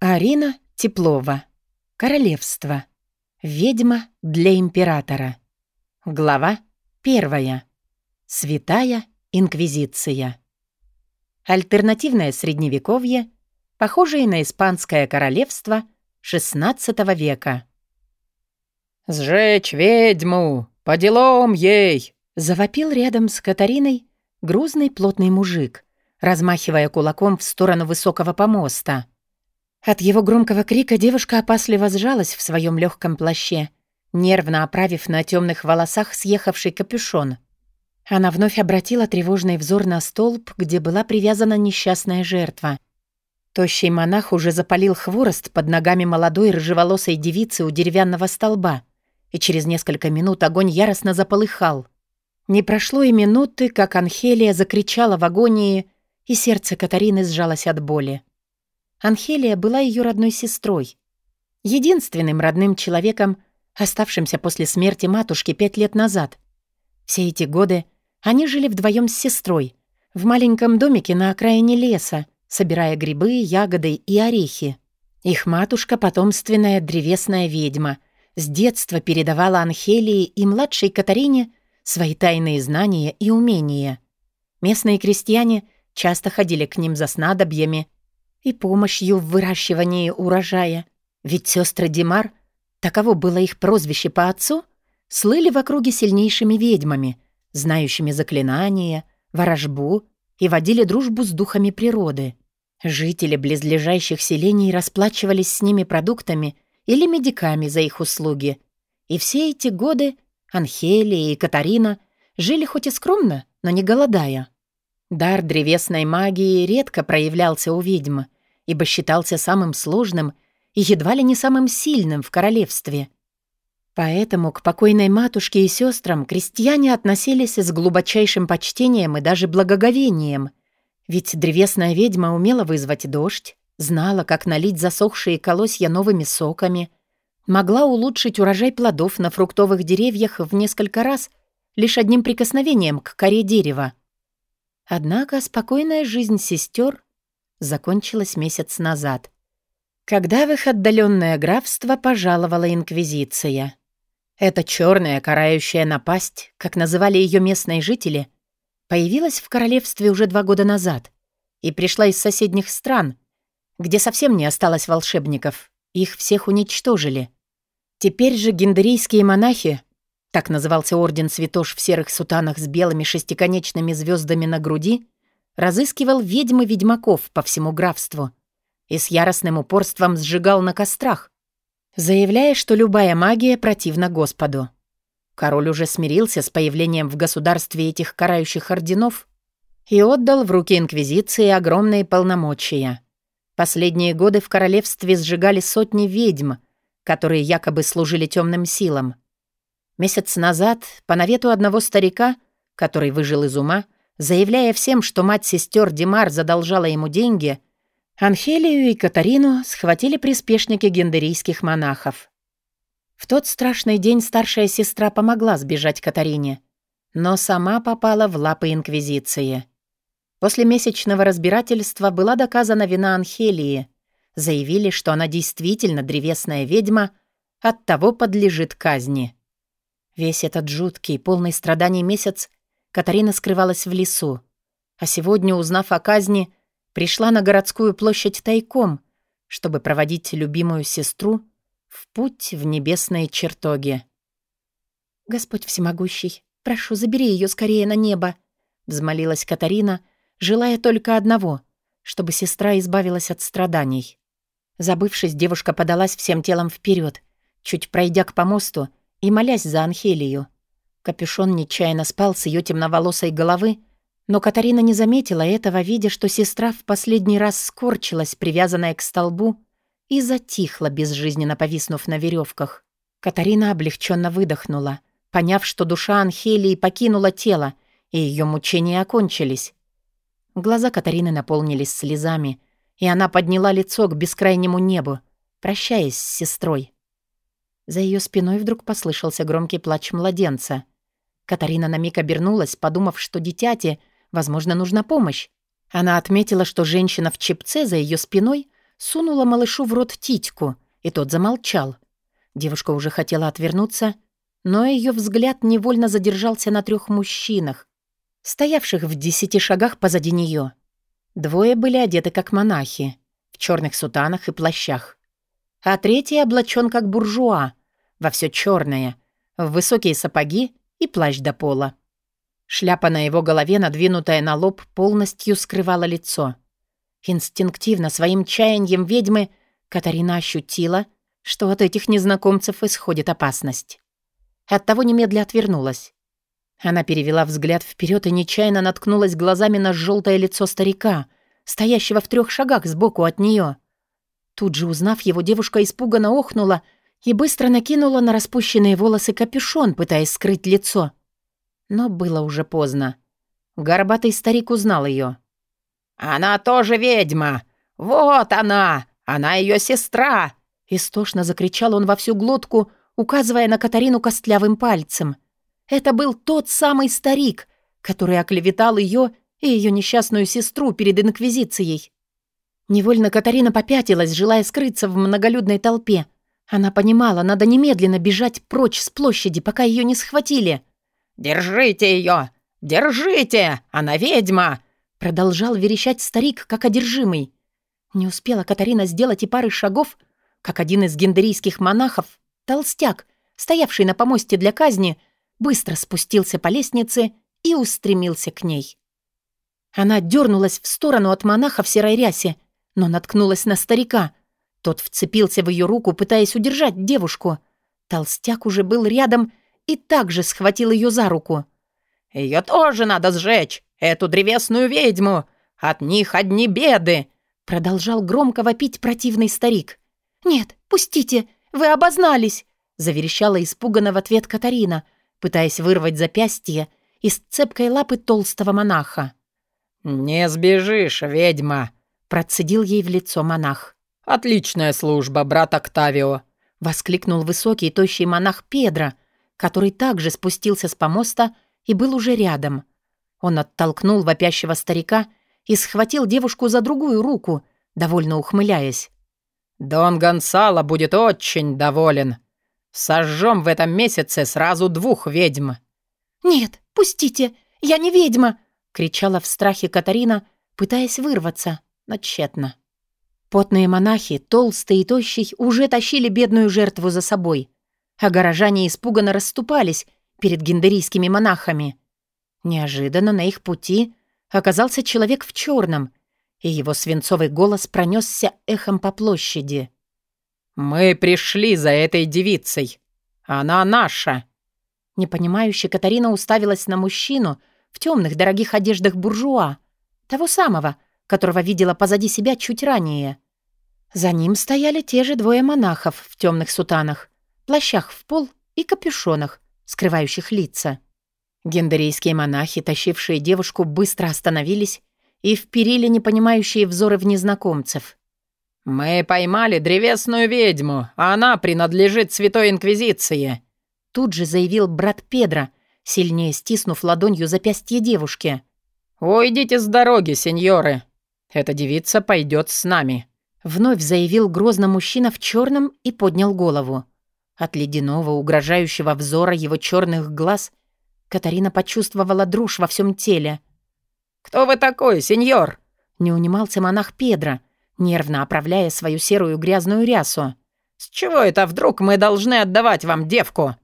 Арина Теплова. Королевство. Ведьма для императора. Глава первая. Святая Инквизиция. Альтернативное средневековье, похожее на испанское королевство XVI века. «Сжечь ведьму! По делам ей!» Завопил рядом с Катариной грузный плотный мужик, размахивая кулаком в сторону высокого помоста — от его громкого крика девушка опасливо сжалась в своем легком плаще, нервно оправив на темных волосах съехавший капюшон. Она вновь обратила тревожный взор на столб, где была привязана несчастная жертва. Тощий монах уже запалил хворост под ногами молодой рыжеволосой девицы у деревянного столба, и через несколько минут огонь яростно заполыхал. Не прошло и минуты, как Анхелия закричала в агонии, и сердце Катарины сжалось от боли. Анхелия была ее родной сестрой. Единственным родным человеком, оставшимся после смерти матушки пять лет назад. Все эти годы они жили вдвоем с сестрой, в маленьком домике на окраине леса, собирая грибы, ягоды и орехи. Их матушка — потомственная древесная ведьма. С детства передавала Анхелии и младшей Катарине свои тайные знания и умения. Местные крестьяне часто ходили к ним за снадобьями и помощью в выращивании урожая. Ведь сестры Димар, таково было их прозвище по отцу, слыли в округе сильнейшими ведьмами, знающими заклинания, ворожбу и водили дружбу с духами природы. Жители близлежащих селений расплачивались с ними продуктами или медиками за их услуги. И все эти годы Анхелия и Катарина жили хоть и скромно, но не голодая. Дар древесной магии редко проявлялся у ведьм, ибо считался самым сложным и едва ли не самым сильным в королевстве. Поэтому к покойной матушке и сестрам крестьяне относились с глубочайшим почтением и даже благоговением, ведь древесная ведьма умела вызвать дождь, знала, как налить засохшие колосья новыми соками, могла улучшить урожай плодов на фруктовых деревьях в несколько раз лишь одним прикосновением к коре дерева. Однако спокойная жизнь сестер закончилась месяц назад, когда в их отдаленное графство пожаловала Инквизиция. Эта черная карающая напасть, как называли ее местные жители, появилась в королевстве уже два года назад и пришла из соседних стран, где совсем не осталось волшебников. Их всех уничтожили. Теперь же гендерийские монахи так назывался орден святош в серых сутанах с белыми шестиконечными звездами на груди, разыскивал ведьмы ведьмаков по всему графству и с яростным упорством сжигал на кострах, заявляя, что любая магия противна Господу. Король уже смирился с появлением в государстве этих карающих орденов и отдал в руки Инквизиции огромные полномочия. Последние годы в королевстве сжигали сотни ведьм, которые якобы служили темным силам — Месяц назад, по навету одного старика, который выжил из ума, заявляя всем, что мать сестер Димар задолжала ему деньги, Анхелию и Катарину схватили приспешники гендерийских монахов. В тот страшный день старшая сестра помогла сбежать Катарине, но сама попала в лапы Инквизиции. После месячного разбирательства была доказана вина Анхелии. Заявили, что она действительно древесная ведьма, оттого подлежит казни. Весь этот жуткий, полный страданий месяц Катарина скрывалась в лесу, а сегодня, узнав о казни, пришла на городскую площадь тайком, чтобы проводить любимую сестру в путь в небесные чертоги. «Господь всемогущий, прошу, забери ее скорее на небо», — взмолилась Катарина, желая только одного — чтобы сестра избавилась от страданий. Забывшись, девушка подалась всем телом вперед, чуть пройдя к помосту, и молясь за Анхелию. Капюшон нечаянно спал с ее темноволосой головы, но Катарина не заметила этого, видя, что сестра в последний раз скорчилась, привязанная к столбу, и затихла, безжизненно повиснув на веревках. Катарина облегченно выдохнула, поняв, что душа Анхелии покинула тело, и ее мучения окончились. Глаза Катарины наполнились слезами, и она подняла лицо к бескрайнему небу, прощаясь с сестрой. За ее спиной вдруг послышался громкий плач младенца. Катарина на миг обернулась, подумав, что дитяте, возможно, нужна помощь. Она отметила, что женщина в чепце за ее спиной сунула малышу в рот титьку, и тот замолчал. Девушка уже хотела отвернуться, но ее взгляд невольно задержался на трех мужчинах, стоявших в десяти шагах позади нее. Двое были одеты как монахи, в черных сутанах и плащах, а третий облачен как буржуа, во все черное, в высокие сапоги и плащ до пола. Шляпа на его голове, надвинутая на лоб, полностью скрывала лицо. Инстинктивно, своим чаянием ведьмы, Катарина ощутила, что от этих незнакомцев исходит опасность. Оттого немедля отвернулась. Она перевела взгляд вперед и нечаянно наткнулась глазами на желтое лицо старика, стоящего в трех шагах сбоку от нее. Тут же, узнав его, девушка испуганно охнула и быстро накинула на распущенные волосы капюшон, пытаясь скрыть лицо. Но было уже поздно. Горбатый старик узнал ее. «Она тоже ведьма! Вот она! Она ее сестра!» Истошно закричал он во всю глотку, указывая на Катарину костлявым пальцем. Это был тот самый старик, который оклеветал ее и ее несчастную сестру перед Инквизицией. Невольно Катарина попятилась, желая скрыться в многолюдной толпе. Она понимала, надо немедленно бежать прочь с площади, пока ее не схватили. «Держите ее! Держите! Она ведьма!» Продолжал верещать старик, как одержимый. Не успела Катарина сделать и пары шагов, как один из гендерийских монахов, толстяк, стоявший на помосте для казни, быстро спустился по лестнице и устремился к ней. Она дернулась в сторону от монаха в серой рясе, но наткнулась на старика. Тот вцепился в ее руку, пытаясь удержать девушку. Толстяк уже был рядом и также схватил ее за руку. «Ее тоже надо сжечь, эту древесную ведьму! От них одни беды!» Продолжал громко вопить противный старик. «Нет, пустите, вы обознались!» Заверещала испуганно в ответ Катарина, пытаясь вырвать запястье из цепкой лапы толстого монаха. «Не сбежишь, ведьма!» Процедил ей в лицо монах. «Отличная служба, брат Октавио!» Воскликнул высокий тощий монах Педро, который также спустился с помоста и был уже рядом. Он оттолкнул вопящего старика и схватил девушку за другую руку, довольно ухмыляясь. «Дон Гонсало будет очень доволен. Сожжем в этом месяце сразу двух ведьм». «Нет, пустите, я не ведьма!» — кричала в страхе Катарина, пытаясь вырваться, но тщетно. Потные монахи, толстые и тощий, уже тащили бедную жертву за собой, а горожане испуганно расступались перед гендерийскими монахами. Неожиданно на их пути оказался человек в черном, и его свинцовый голос пронесся эхом по площади. «Мы пришли за этой девицей. Она наша!» Непонимающе Катарина уставилась на мужчину в темных дорогих одеждах буржуа, того самого, которого видела позади себя чуть ранее. За ним стояли те же двое монахов в темных сутанах, плащах в пол и капюшонах, скрывающих лица. Гендерийские монахи, тащившие девушку, быстро остановились и вперили непонимающие взоры в незнакомцев. «Мы поймали древесную ведьму, а она принадлежит Святой Инквизиции», тут же заявил брат Педро, сильнее стиснув ладонью запястье девушки. «Уйдите с дороги, сеньоры. Эта девица пойдет с нами», вновь заявил грозно мужчина в черном и поднял голову. От ледяного, угрожающего взора его черных глаз Катарина почувствовала дрожь во всем теле. «Кто вы такой, сеньор?» Не унимался монах Педро, нервно оправляя свою серую грязную рясу. «С чего это вдруг мы должны отдавать вам девку?»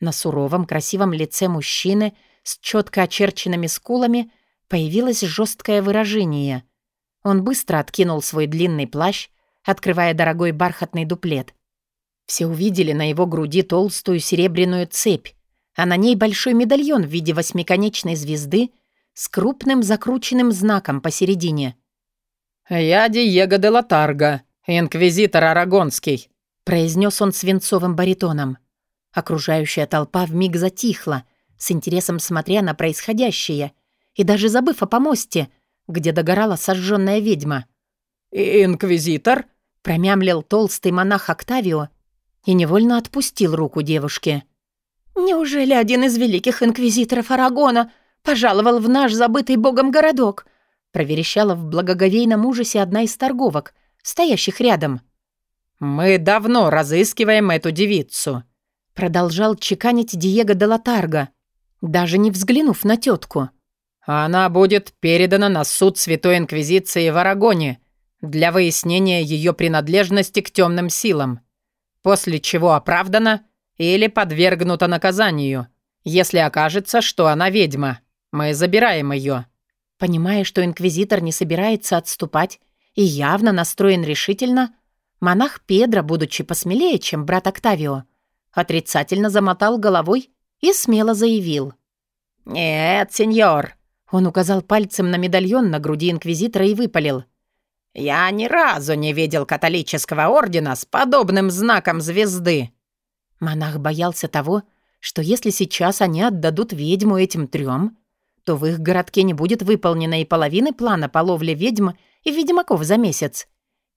На суровом красивом лице мужчины с четко очерченными скулами появилось жесткое выражение. Он быстро откинул свой длинный плащ, открывая дорогой бархатный дуплет. Все увидели на его груди толстую серебряную цепь, а на ней большой медальон в виде восьмиконечной звезды с крупным закрученным знаком посередине. «Я Диего де Латарго, инквизитор Арагонский», произнес он свинцовым баритоном. Окружающая толпа вмиг затихла, с интересом смотря на происходящее, и даже забыв о помосте, где догорала сожженная ведьма. «Инквизитор?» — промямлил толстый монах Октавио и невольно отпустил руку девушки. «Неужели один из великих инквизиторов Арагона пожаловал в наш забытый богом городок?» проверещала в благоговейном ужасе одна из торговок, стоящих рядом. «Мы давно разыскиваем эту девицу», — продолжал чеканить Диего де Латарго, даже не взглянув на тетку. «Она будет передана на суд Святой Инквизиции в Арагоне для выяснения ее принадлежности к темным силам, после чего оправдана или подвергнута наказанию, если окажется, что она ведьма. Мы забираем ее». Понимая, что инквизитор не собирается отступать и явно настроен решительно, монах Педро, будучи посмелее, чем брат Октавио, отрицательно замотал головой и смело заявил. «Нет, сеньор», — он указал пальцем на медальон на груди инквизитора и выпалил. «Я ни разу не видел католического ордена с подобным знаком звезды». Монах боялся того, что если сейчас они отдадут ведьму этим трем, то в их городке не будет выполнена и половины плана по ловле ведьм и ведьмаков за месяц.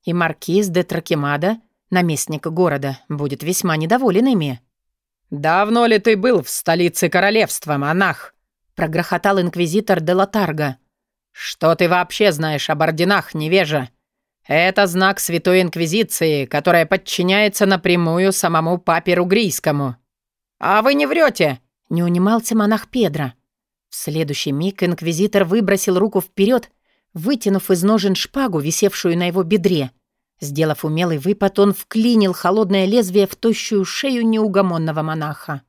И маркиз де Тракемада, наместник города, будет весьма недоволен ими. «Давно ли ты был в столице королевства, монах?» — прогрохотал инквизитор де Латарго. «Что ты вообще знаешь об орденах, невежа? Это знак Святой Инквизиции, которая подчиняется напрямую самому папе Ругрийскому». «А вы не врете!» — не унимался монах Педро. В следующий миг инквизитор выбросил руку вперед, вытянув из ножен шпагу, висевшую на его бедре. Сделав умелый выпад, он вклинил холодное лезвие в тощую шею неугомонного монаха.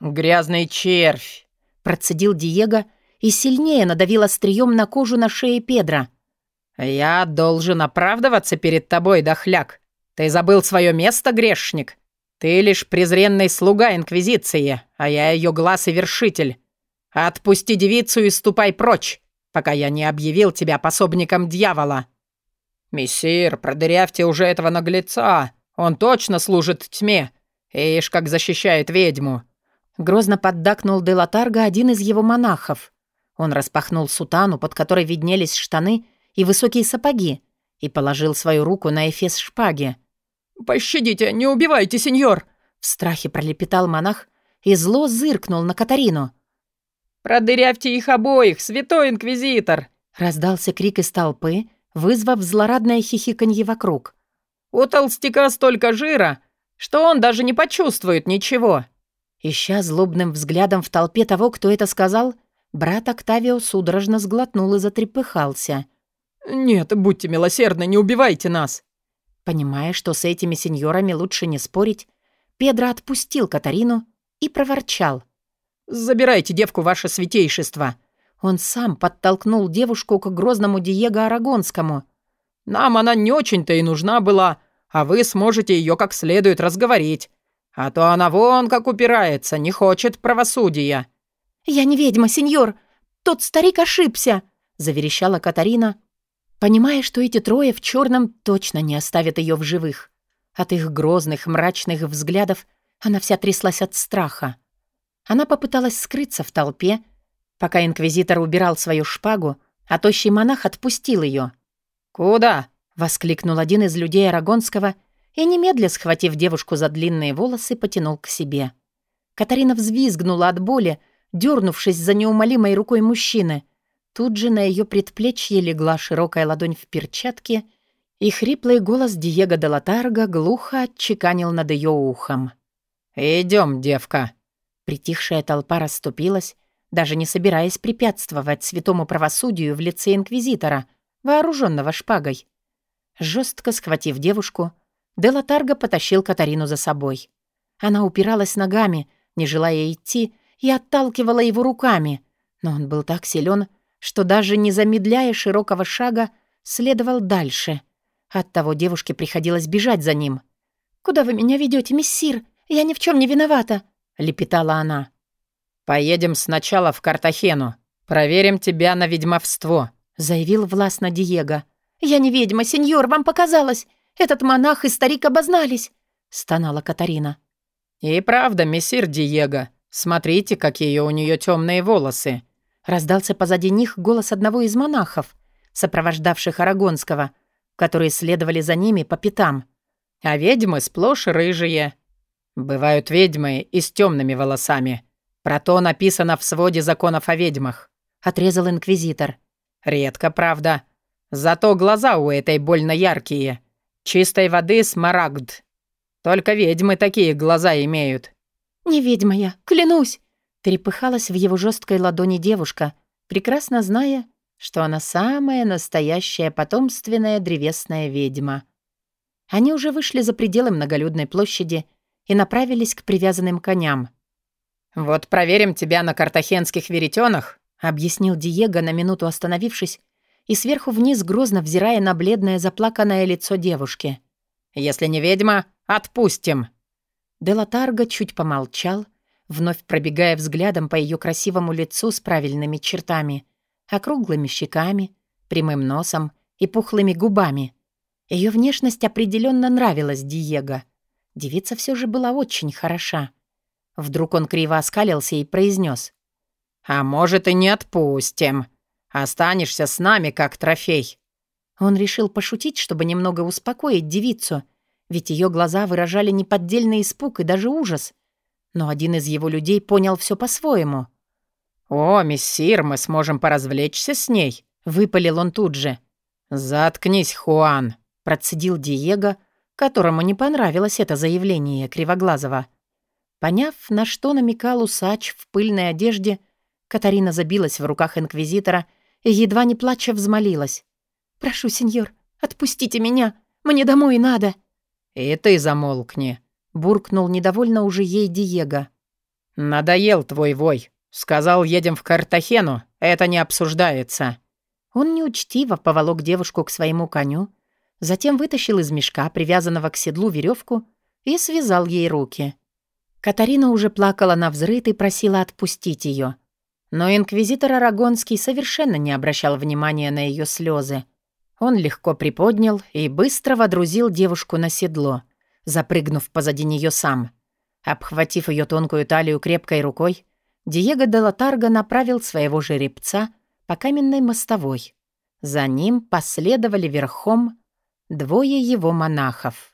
«Грязный червь!» — процедил Диего и сильнее надавил острием на кожу на шее Педра. «Я должен оправдываться перед тобой, дохляк. Ты забыл свое место, грешник?» Ты лишь презренный слуга Инквизиции, а я ее глаз и вершитель. Отпусти девицу и ступай прочь, пока я не объявил тебя пособником дьявола». «Мессир, продырявьте уже этого наглеца. Он точно служит тьме. Ишь, как защищает ведьму». Грозно поддакнул Делатарго один из его монахов. Он распахнул сутану, под которой виднелись штаны и высокие сапоги, и положил свою руку на эфес шпаги. «Пощадите, не убивайте, сеньор!» В страхе пролепетал монах и зло зыркнул на Катарину. «Продырявьте их обоих, святой инквизитор!» Раздался крик из толпы, вызвав злорадное хихиканье вокруг. «У толстяка столько жира, что он даже не почувствует ничего!» Ища злобным взглядом в толпе того, кто это сказал, брат Октавио судорожно сглотнул и затрепыхался. «Нет, будьте милосердны, не убивайте нас!» Понимая, что с этими сеньорами лучше не спорить, Педро отпустил Катарину и проворчал. «Забирайте девку, ваше святейшество!» Он сам подтолкнул девушку к грозному Диего Арагонскому. «Нам она не очень-то и нужна была, а вы сможете ее как следует разговорить. А то она вон как упирается, не хочет правосудия». «Я не ведьма, сеньор! Тот старик ошибся!» — заверещала Катарина, понимая, что эти трое в черном точно не оставят ее в живых. От их грозных, мрачных взглядов она вся тряслась от страха. Она попыталась скрыться в толпе, пока инквизитор убирал свою шпагу, а тощий монах отпустил ее. «Куда?» — воскликнул один из людей Арагонского и, немедля схватив девушку за длинные волосы, потянул к себе. Катарина взвизгнула от боли, дернувшись за неумолимой рукой мужчины — Тут же на ее предплечье легла широкая ладонь в перчатке, и хриплый голос Диего де Латарго глухо отчеканил над ее ухом. «Идем, девка». Притихшая толпа расступилась, даже не собираясь препятствовать святому правосудию в лице инквизитора, вооруженного шпагой. Жестко схватив девушку, де Латарго потащил Катарину за собой. Она упиралась ногами, не желая идти, и отталкивала его руками, но он был так силен, что даже не замедляя широкого шага, следовал дальше. Оттого девушке приходилось бежать за ним. «Куда вы меня ведете, мессир? Я ни в чем не виновата!» — лепетала она. «Поедем сначала в Картахену. Проверим тебя на ведьмовство», — заявил властно Диего. «Я не ведьма, сеньор, вам показалось. Этот монах и старик обознались», — стонала Катарина. «И правда, мессир Диего, смотрите, какие у нее темные волосы», Раздался позади них голос одного из монахов, сопровождавших Арагонского, которые следовали за ними по пятам. А ведьмы сплошь рыжие. Бывают ведьмы и с темными волосами. Про то написано в своде законов о ведьмах. Отрезал инквизитор. Редко, правда. Зато глаза у этой больно яркие. Чистой воды смарагд. Только ведьмы такие глаза имеют». «Не ведьма я, клянусь!» Трепыхалась в его жесткой ладони девушка, прекрасно зная, что она самая настоящая потомственная древесная ведьма. Они уже вышли за пределы многолюдной площади и направились к привязанным коням. «Вот проверим тебя на картахенских веретенах», — объяснил Диего, на минуту остановившись и сверху вниз грозно взирая на бледное заплаканное лицо девушки. «Если не ведьма, отпустим». Делатарго чуть помолчал, вновь пробегая взглядом по ее красивому лицу с правильными чертами, округлыми щеками, прямым носом и пухлыми губами. Ее внешность определенно нравилась Диего. Девица все же была очень хороша. Вдруг он криво оскалился и произнес: «А может, и не отпустим. Останешься с нами, как трофей». Он решил пошутить, чтобы немного успокоить девицу, ведь ее глаза выражали неподдельный испуг и даже ужас — но один из его людей понял все по-своему. «О, мессир, мы сможем поразвлечься с ней», — выпалил он тут же. «Заткнись, Хуан», — процедил Диего, которому не понравилось это заявление Кривоглазого. Поняв, на что намекал усач в пыльной одежде, Катарина забилась в руках инквизитора и, едва не плача, взмолилась. «Прошу, сеньор, отпустите меня, мне домой надо». «И ты замолкни», буркнул недовольно уже ей Диего. «Надоел твой вой. Сказал, едем в Картахену. Это не обсуждается». Он неучтиво поволок девушку к своему коню, затем вытащил из мешка, привязанного к седлу, веревку и связал ей руки. Катарина уже плакала на взрыт и просила отпустить ее. Но инквизитор Арагонский совершенно не обращал внимания на ее слезы. Он легко приподнял и быстро водрузил девушку на седло — запрыгнув позади нее сам. Обхватив ее тонкую талию крепкой рукой, Диего де Латарго направил своего жеребца по каменной мостовой. За ним последовали верхом двое его монахов.